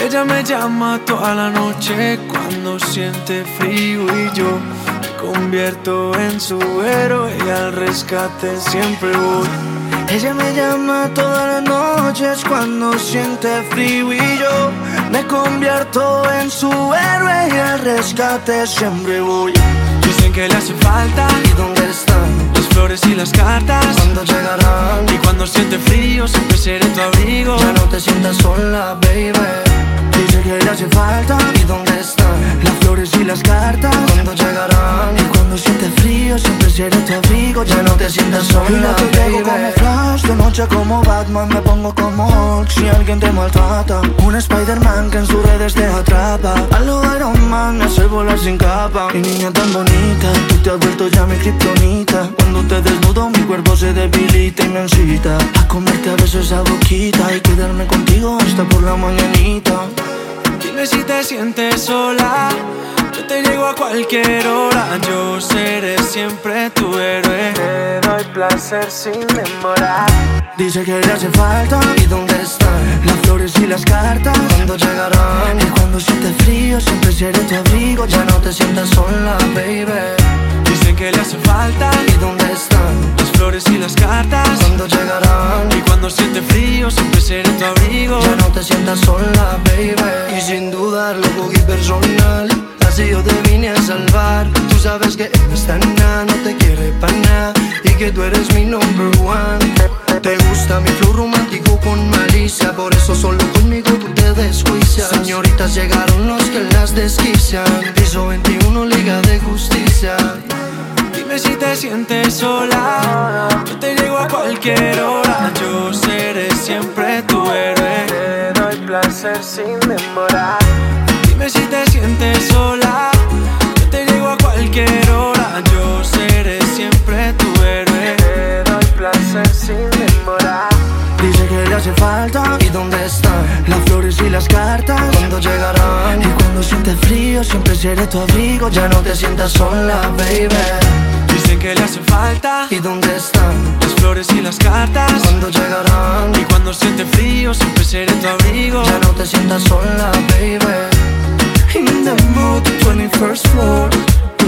Ella me llama toda la noche cuando siente frío y yo me convierto en su héroe y al rescate siempre voy. Ella me llama todas las noches cuando siente frío y yo me convierto en su héroe y al rescate siempre voy. Que le hace falta ¿Y dónde están? las flores y las cartas. ¿Cuándo llegarán? Y cuando siente frío siempre seré tu abrigo. Ya no te sientas sola, baby. Dice que le hace falta. ¿Y dónde están? Las flores y las cartas. ¿Cuándo llegarán? Y cuando siente frío, siempre seré tu abrigo. Ya no te sientas sola, te baby. como Flash, de noche como Batman, me pongo como Hulk si alguien te maltrata. Un Spider-Man que en sus redes te atrapa. Volar sin capa. Y niña tan bonita, tú te has vuelto ya mi kriptonita. Cuando te desnudo, mi cuerpo se debilita y me incita a comerte a besos esa boquita y quedarme contigo hasta por la mañanita. Dime si te sientes sola. Yo te llego a cualquier hora. Yo seré siempre tu héroe. Te doy placer sin demorar. Dice que le hace falta ¿Y dónde están? las flores y las cartas. ¿Cuándo llegarán? Y cuando siente frío, siempre seré tu abrigo. Ya no te sientas sola, baby. Dicen que le hace falta ¿Y dónde están? las flores y las cartas. ¿Cuándo llegarán? Y cuando siente frío siempre seré tu abrigo. Ya no te sientas sola, baby. Y sin dudarlo cogí personal. Así yo te vine a salvar. Tú sabes que esta nada no te quiere para nada. Y que tú eres mi number one. Te gusta mi flow romántico con malicia. Por eso solo conmigo tú desjuicias. Señoritas llegaron los que las desquician. Piso 21, Liga de Justicia. Dime si te sientes sola. Yo te llego a cualquier hora. Yo seré siempre tu héroe. Te doy placer sin demorar. Dime si te sientes sola. Yo te llego a cualquier hora. Yo seré siempre tu héroe. Te doy placer sin demorar. Dice que le hace falta ¿Y dónde están? las flores y las cartas. ¿Cuándo llegarán? Y cuando siente frío, siempre seré tu abrigo. Ya no te sientas sola, baby. Dicen que le hace falta ¿Y dónde están? las flores y las cartas. ¿Cuándo llegarán? Y cuando siente frío siempre seré tu abrigo. Ya no te sientas sola, baby. In the mood, 21st floor.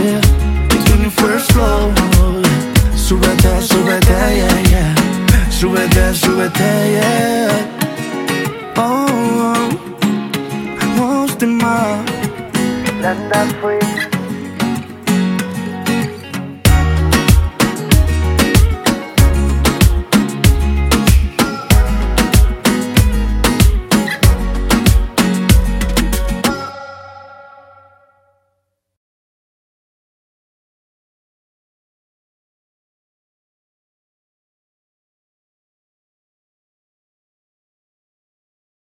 Yeah, 21st floor. Súbete, súbete, yeah, yeah. Súbete, súbete, yeah. Oh, oh. Most in my. Anda free.